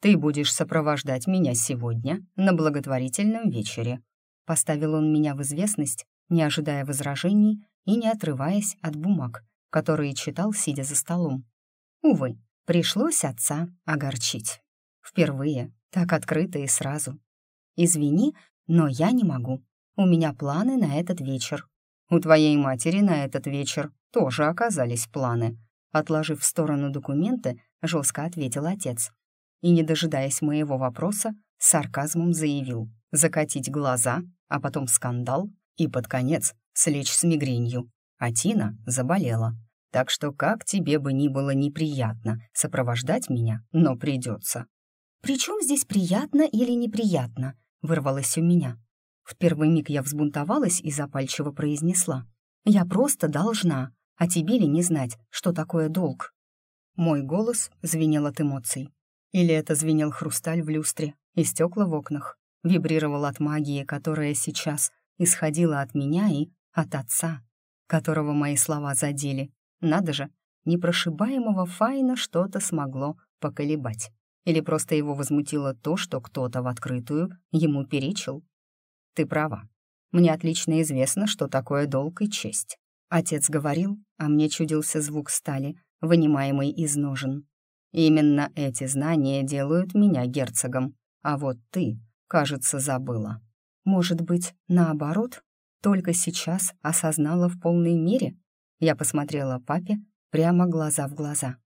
«Ты будешь сопровождать меня сегодня на благотворительном вечере», Поставил он меня в известность, не ожидая возражений и не отрываясь от бумаг, которые читал, сидя за столом. Увы, пришлось отца огорчить. Впервые, так открыто и сразу. «Извини, но я не могу. У меня планы на этот вечер. У твоей матери на этот вечер тоже оказались планы. Отложив в сторону документы, жестко ответил отец. И, не дожидаясь моего вопроса, сарказмом заявил закатить глаза, а потом скандал и под конец слечь с мигренью. А Тина заболела. Так что как тебе бы ни было неприятно сопровождать меня, но придется. «При чем здесь приятно или неприятно?» — вырвалось у меня. В первый миг я взбунтовалась и запальчиво произнесла. «Я просто должна, а тебе ли не знать, что такое долг?» Мой голос звенел от эмоций. Или это звенел хрусталь в люстре и стекла в окнах, вибрировал от магии, которая сейчас исходила от меня и от отца, которого мои слова задели. Надо же, непрошибаемого Файна что-то смогло поколебать. Или просто его возмутило то, что кто-то в открытую ему перечил. Ты права. Мне отлично известно, что такое долг и честь. Отец говорил, а мне чудился звук стали, вынимаемый из ножен. Именно эти знания делают меня герцогом. А вот ты, кажется, забыла. Может быть, наоборот, только сейчас осознала в полной мере? Я посмотрела папе прямо глаза в глаза.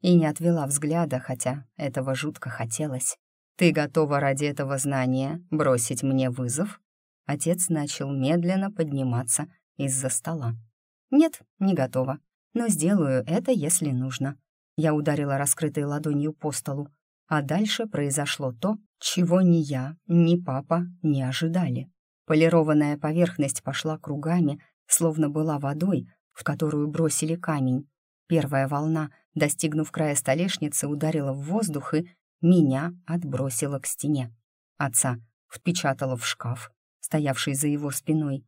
И не отвела взгляда, хотя этого жутко хотелось. «Ты готова ради этого знания бросить мне вызов?» отец начал медленно подниматься из-за стола. «Нет, не готова, но сделаю это, если нужно». Я ударила раскрытой ладонью по столу, а дальше произошло то, чего ни я, ни папа не ожидали. Полированная поверхность пошла кругами, словно была водой, в которую бросили камень. Первая волна, достигнув края столешницы, ударила в воздух и меня отбросила к стене. Отца впечатала в шкаф, стоявший за его спиной.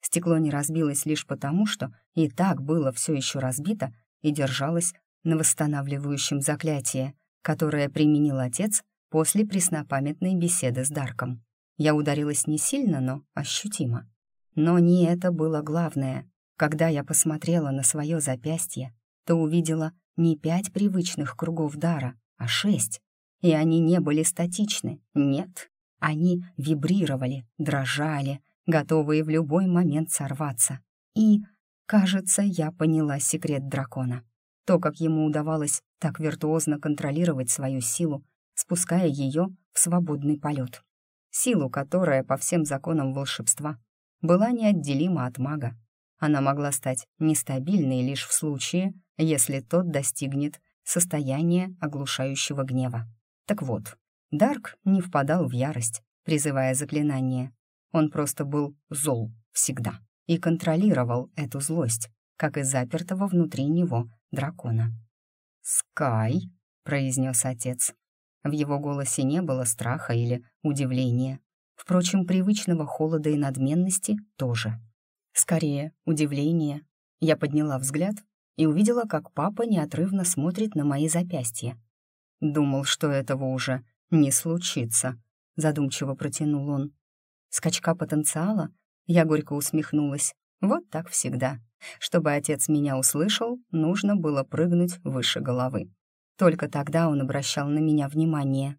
Стекло не разбилось лишь потому, что и так было все еще разбито и держалось на восстанавливающем заклятии, которое применил отец после преснопамятной беседы с Дарком. Я ударилась не сильно, но ощутимо. Но не это было главное. Когда я посмотрела на свое запястье, то увидела не пять привычных кругов дара, а шесть. И они не были статичны, нет. Они вибрировали, дрожали, готовые в любой момент сорваться. И, кажется, я поняла секрет дракона. То, как ему удавалось так виртуозно контролировать свою силу, спуская ее в свободный полет. Силу, которая, по всем законам волшебства, была неотделима от мага. Она могла стать нестабильной лишь в случае, если тот достигнет состояния оглушающего гнева. Так вот, Дарк не впадал в ярость, призывая заклинание. Он просто был зол всегда и контролировал эту злость, как и запертого внутри него дракона. «Скай», — произнес отец. В его голосе не было страха или удивления. Впрочем, привычного холода и надменности тоже. Скорее, удивление. Я подняла взгляд и увидела, как папа неотрывно смотрит на мои запястья. Думал, что этого уже не случится, задумчиво протянул он. Скачка потенциала? Я горько усмехнулась. Вот так всегда. Чтобы отец меня услышал, нужно было прыгнуть выше головы. Только тогда он обращал на меня внимание.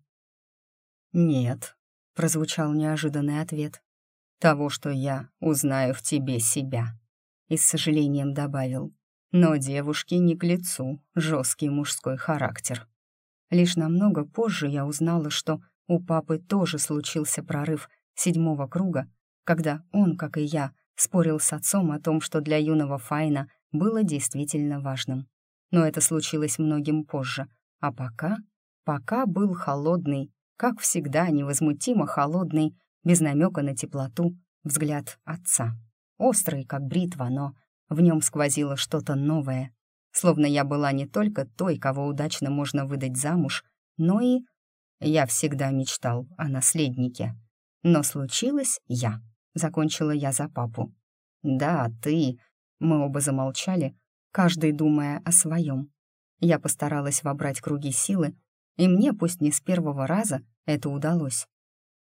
«Нет», — прозвучал неожиданный ответ. «Того, что я узнаю в тебе себя», — и с сожалением добавил. «Но девушке не к лицу жесткий мужской характер». Лишь намного позже я узнала, что у папы тоже случился прорыв седьмого круга, когда он, как и я, спорил с отцом о том, что для юного Файна было действительно важным. Но это случилось многим позже, а пока... Пока был холодный, как всегда невозмутимо холодный, без намека на теплоту, взгляд отца. Острый, как бритва, но в нем сквозило что-то новое. Словно я была не только той, кого удачно можно выдать замуж, но и... Я всегда мечтал о наследнике. Но случилось я. Закончила я за папу. «Да, ты...» Мы оба замолчали, каждый думая о своем. Я постаралась вобрать круги силы, и мне, пусть не с первого раза, это удалось.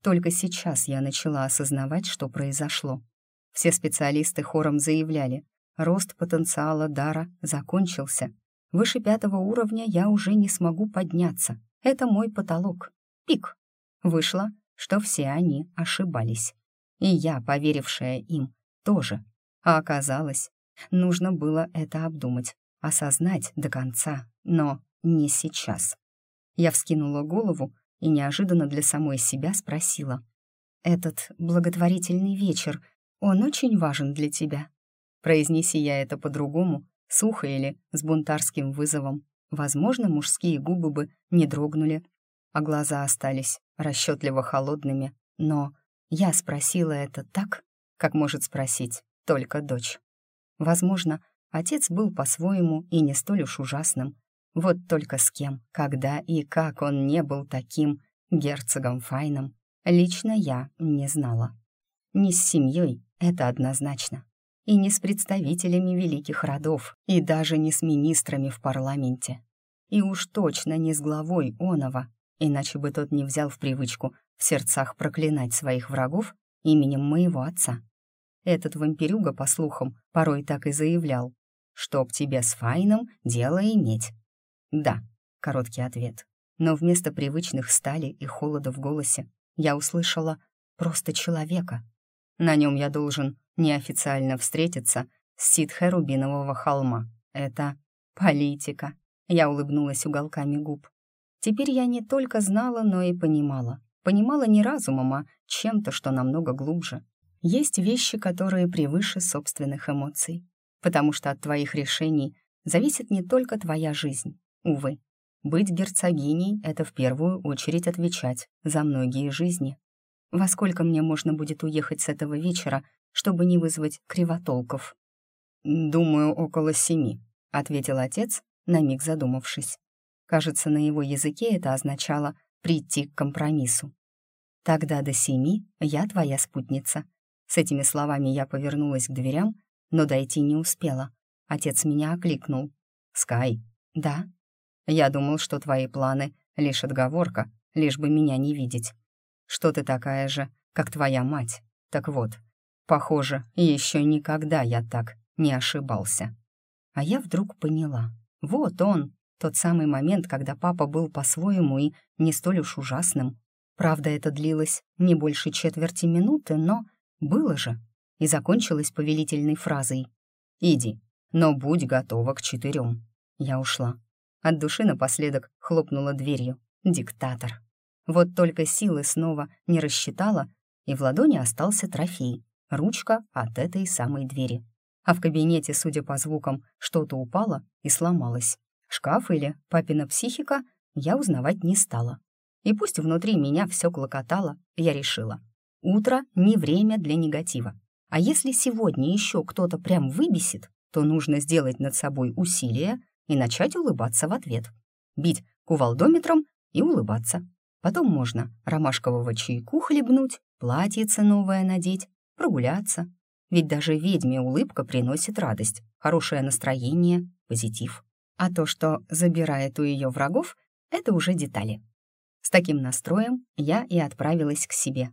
Только сейчас я начала осознавать, что произошло. Все специалисты хором заявляли, рост потенциала дара закончился. Выше пятого уровня я уже не смогу подняться. Это мой потолок. Пик. Вышло, что все они ошибались. И я, поверившая им, тоже. А оказалось, нужно было это обдумать, осознать до конца, но не сейчас. Я вскинула голову и неожиданно для самой себя спросила. «Этот благотворительный вечер, он очень важен для тебя?» Произнеси я это по-другому, сухо или с бунтарским вызовом, возможно, мужские губы бы не дрогнули, а глаза остались расчетливо холодными, но я спросила это так, как может спросить только дочь. Возможно, отец был по-своему и не столь уж ужасным. Вот только с кем, когда и как он не был таким герцогом Файном, лично я не знала. Не с семьей, это однозначно. И не с представителями великих родов, и даже не с министрами в парламенте. И уж точно не с главой Онова, иначе бы тот не взял в привычку в сердцах проклинать своих врагов именем моего отца. Этот вампирюга, по слухам, порой так и заявлял. «Чтоб тебе с Файном дело иметь». «Да», — короткий ответ. Но вместо привычных стали и холода в голосе я услышала просто человека. На нем я должен неофициально встретиться с ситхой Рубинового холма. Это политика. Я улыбнулась уголками губ. Теперь я не только знала, но и понимала. Понимала не разумом, а чем-то, что намного глубже. Есть вещи, которые превыше собственных эмоций, потому что от твоих решений зависит не только твоя жизнь, увы. Быть герцогиней — это в первую очередь отвечать за многие жизни. Во сколько мне можно будет уехать с этого вечера, чтобы не вызвать кривотолков? «Думаю, около семи», — ответил отец, на миг задумавшись. Кажется, на его языке это означало «прийти к компромиссу». «Тогда до семи я твоя спутница». С этими словами я повернулась к дверям, но дойти не успела. Отец меня окликнул. «Скай». «Да?» «Я думал, что твои планы — лишь отговорка, лишь бы меня не видеть. Что ты такая же, как твоя мать. Так вот, похоже, еще никогда я так не ошибался». А я вдруг поняла. Вот он, тот самый момент, когда папа был по-своему и не столь уж ужасным. Правда, это длилось не больше четверти минуты, но было же. И закончилось повелительной фразой «Иди, но будь готова к четырем». Я ушла. От души напоследок хлопнула дверью. Диктатор. Вот только силы снова не рассчитала, и в ладони остался трофей — ручка от этой самой двери. А в кабинете, судя по звукам, что-то упало и сломалось. Шкаф или папина психика я узнавать не стала. И пусть внутри меня все клокотало, я решила. Утро — не время для негатива. А если сегодня еще кто-то прям выбесит, то нужно сделать над собой усилие и начать улыбаться в ответ. Бить кувалдометром и улыбаться. Потом можно ромашкового чайку хлебнуть, платьице новое надеть, прогуляться. Ведь даже ведьме улыбка приносит радость, хорошее настроение, позитив. А то, что забирает у ее врагов, это уже детали. С таким настроем я и отправилась к себе.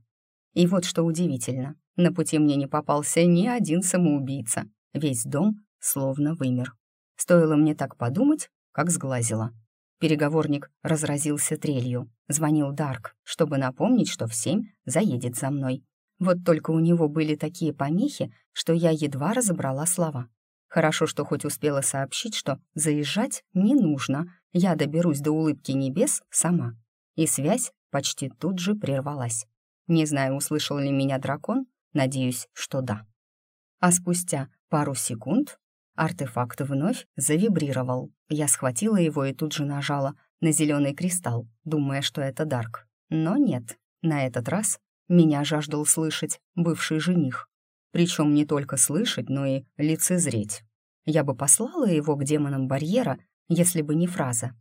И вот что удивительно, на пути мне не попался ни один самоубийца. Весь дом словно вымер. Стоило мне так подумать, как сглазило. Переговорник разразился трелью. Звонил Дарк, чтобы напомнить, что в семь заедет за мной. Вот только у него были такие помехи, что я едва разобрала слова. Хорошо, что хоть успела сообщить, что заезжать не нужно, я доберусь до улыбки небес сама. И связь почти тут же прервалась. Не знаю, услышал ли меня дракон, надеюсь, что да. А спустя пару секунд артефакт вновь завибрировал. Я схватила его и тут же нажала на зеленый кристалл, думая, что это Дарк. Но нет, на этот раз меня жаждал слышать бывший жених. Причем не только слышать, но и лицезреть. Я бы послала его к демонам барьера, если бы не фраза.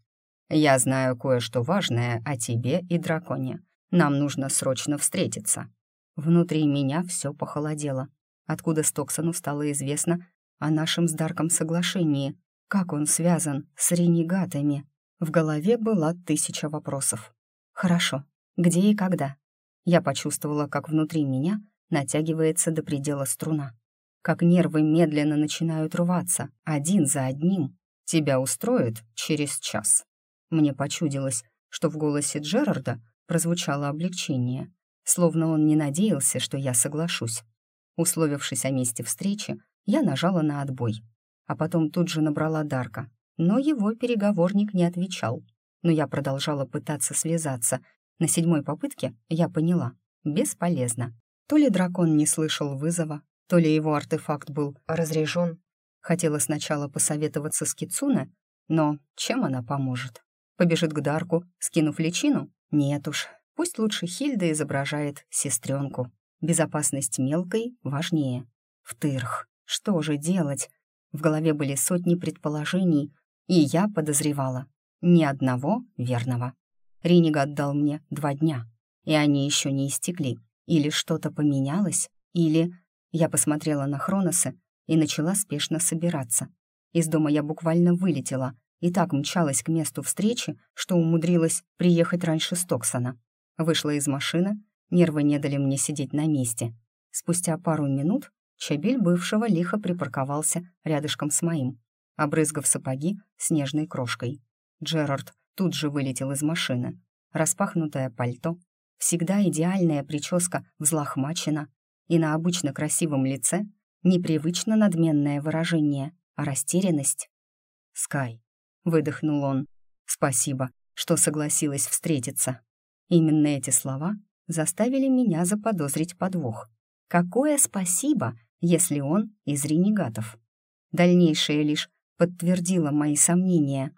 «Я знаю кое-что важное о тебе и драконе. Нам нужно срочно встретиться». Внутри меня все похолодело. Откуда Стоксону стало известно о нашем с Дарком соглашении? Как он связан с ренегатами? В голове была тысяча вопросов. «Хорошо. Где и когда?» Я почувствовала, как внутри меня натягивается до предела струна. Как нервы медленно начинают рваться, один за одним. Тебя устроит через час. Мне почудилось, что в голосе Джерарда прозвучало облегчение, словно он не надеялся, что я соглашусь. Условившись о месте встречи, я нажала на отбой, а потом тут же набрала Дарка, но его переговорник не отвечал. Но я продолжала пытаться связаться. На седьмой попытке я поняла — бесполезно. То ли дракон не слышал вызова, то ли его артефакт был разряжен. Хотела сначала посоветоваться с Кицуне, но чем она поможет? Побежит к Дарку, скинув личину? Нет уж, пусть лучше Хильда изображает сестренку. Безопасность мелкой важнее. Втырх, что же делать? В голове были сотни предположений, и я подозревала. Ни одного верного. Ринига отдал мне два дня, и они еще не истекли. Или что-то поменялось, или... Я посмотрела на Хроноса и начала спешно собираться. Из дома я буквально вылетела и так мчалась к месту встречи, что умудрилась приехать раньше Стоксона. Вышла из машины, нервы не дали мне сидеть на месте. Спустя пару минут чабель бывшего лихо припарковался рядышком с моим, обрызгав сапоги снежной крошкой. Джерард тут же вылетел из машины. Распахнутое пальто, Всегда идеальная прическа взлохмачена, и на обычно красивом лице непривычно надменное выражение, а растерянность. «Скай», — выдохнул он, — «спасибо, что согласилась встретиться». Именно эти слова заставили меня заподозрить подвох. Какое спасибо, если он из ренегатов? Дальнейшее лишь подтвердило мои сомнения.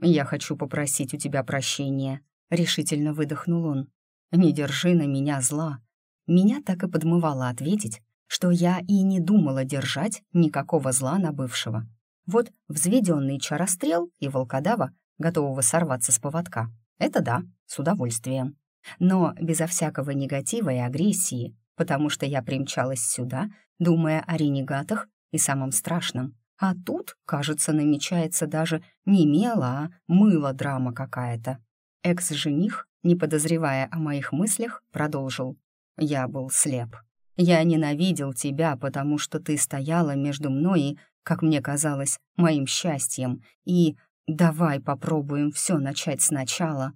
«Я хочу попросить у тебя прощения», — решительно выдохнул он. «Не держи на меня зла». Меня так и подмывало ответить, что я и не думала держать никакого зла на бывшего. Вот взведенный чарострел и волкодава, готового сорваться с поводка, это да, с удовольствием. Но безо всякого негатива и агрессии, потому что я примчалась сюда, думая о ренегатах и самом страшном. А тут, кажется, намечается даже не мело, а мыло-драма какая-то. Экс-жених, не подозревая о моих мыслях, продолжил. «Я был слеп. Я ненавидел тебя, потому что ты стояла между мной и, как мне казалось, моим счастьем. И давай попробуем все начать сначала.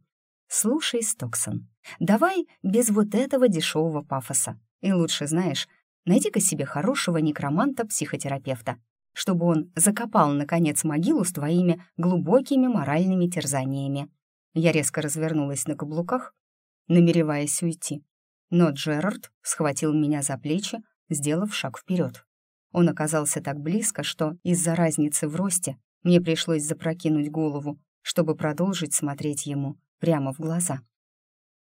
Слушай, Стоксон, давай без вот этого дешевого пафоса. И лучше, знаешь, найди-ка себе хорошего некроманта-психотерапевта, чтобы он закопал, наконец, могилу с твоими глубокими моральными терзаниями. Я резко развернулась на каблуках, намереваясь уйти. Но Джерард схватил меня за плечи, сделав шаг вперед. Он оказался так близко, что из-за разницы в росте мне пришлось запрокинуть голову, чтобы продолжить смотреть ему прямо в глаза.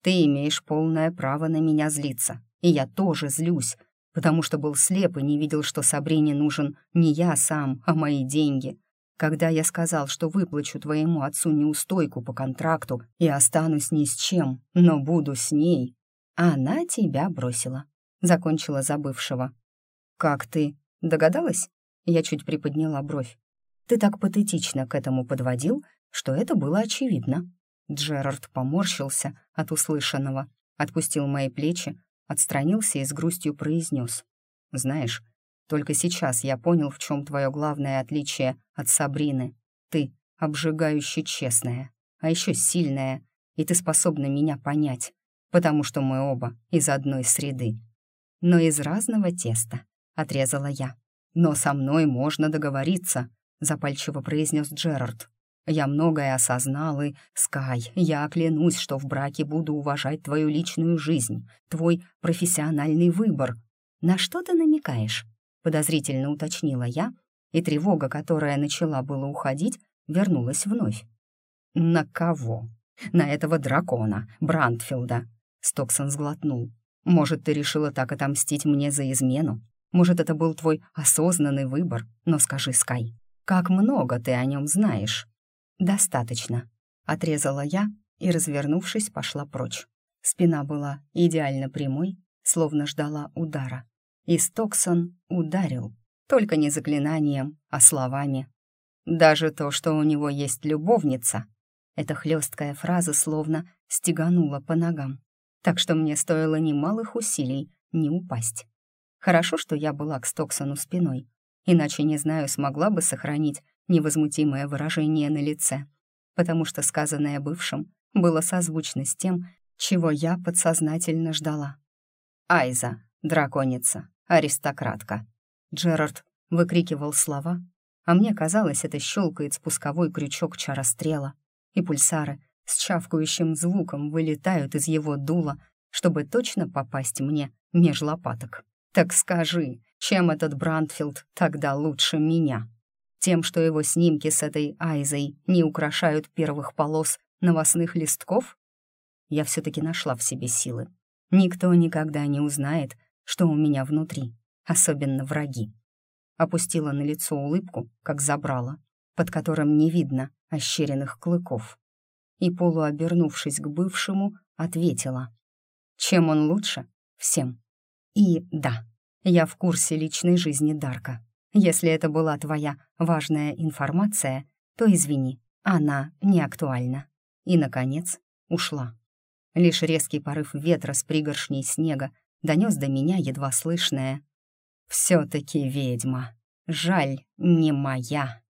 «Ты имеешь полное право на меня злиться, и я тоже злюсь, потому что был слеп и не видел, что Сабрине нужен не я сам, а мои деньги. Когда я сказал, что выплачу твоему отцу неустойку по контракту и останусь ни с чем, но буду с ней, она тебя бросила», — закончила забывшего. «Как ты? Догадалась?» Я чуть приподняла бровь. «Ты так патетично к этому подводил, что это было очевидно». Джерард поморщился от услышанного, отпустил мои плечи, отстранился и с грустью произнес. «Знаешь, только сейчас я понял, в чем твое главное отличие от Сабрины. Ты обжигающе честная, а еще сильная, и ты способна меня понять потому что мы оба из одной среды. Но из разного теста, — отрезала я. «Но со мной можно договориться», — запальчиво произнес Джерард. «Я многое осознал, и, Скай, я клянусь, что в браке буду уважать твою личную жизнь, твой профессиональный выбор». «На что ты намекаешь?» — подозрительно уточнила я, и тревога, которая начала было уходить, вернулась вновь. «На кого?» «На этого дракона, Брандфилда», Стоксон сглотнул. «Может, ты решила так отомстить мне за измену? Может, это был твой осознанный выбор? Но скажи, Скай, как много ты о нем знаешь?» «Достаточно», — отрезала я и, развернувшись, пошла прочь. Спина была идеально прямой, словно ждала удара. И Стоксон ударил, только не заклинанием, а словами. «Даже то, что у него есть любовница», эта хлесткая фраза словно стеганула по ногам так что мне стоило немалых усилий не упасть. Хорошо, что я была к Стоксону спиной, иначе, не знаю, смогла бы сохранить невозмутимое выражение на лице, потому что сказанное бывшим было созвучно с тем, чего я подсознательно ждала. «Айза, драконица, аристократка». Джерард выкрикивал слова, а мне казалось, это щелкает спусковой крючок чарострела, и пульсары с чавкающим звуком вылетают из его дула, чтобы точно попасть мне меж лопаток. Так скажи, чем этот Брандфилд тогда лучше меня? Тем, что его снимки с этой Айзой не украшают первых полос новостных листков? Я все-таки нашла в себе силы. Никто никогда не узнает, что у меня внутри, особенно враги. Опустила на лицо улыбку, как забрала, под которым не видно ощеренных клыков и, полуобернувшись к бывшему, ответила. «Чем он лучше? Всем. И да, я в курсе личной жизни Дарка. Если это была твоя важная информация, то извини, она не актуальна». И, наконец, ушла. Лишь резкий порыв ветра с пригоршней снега донес до меня едва слышное. «Все-таки ведьма. Жаль, не моя».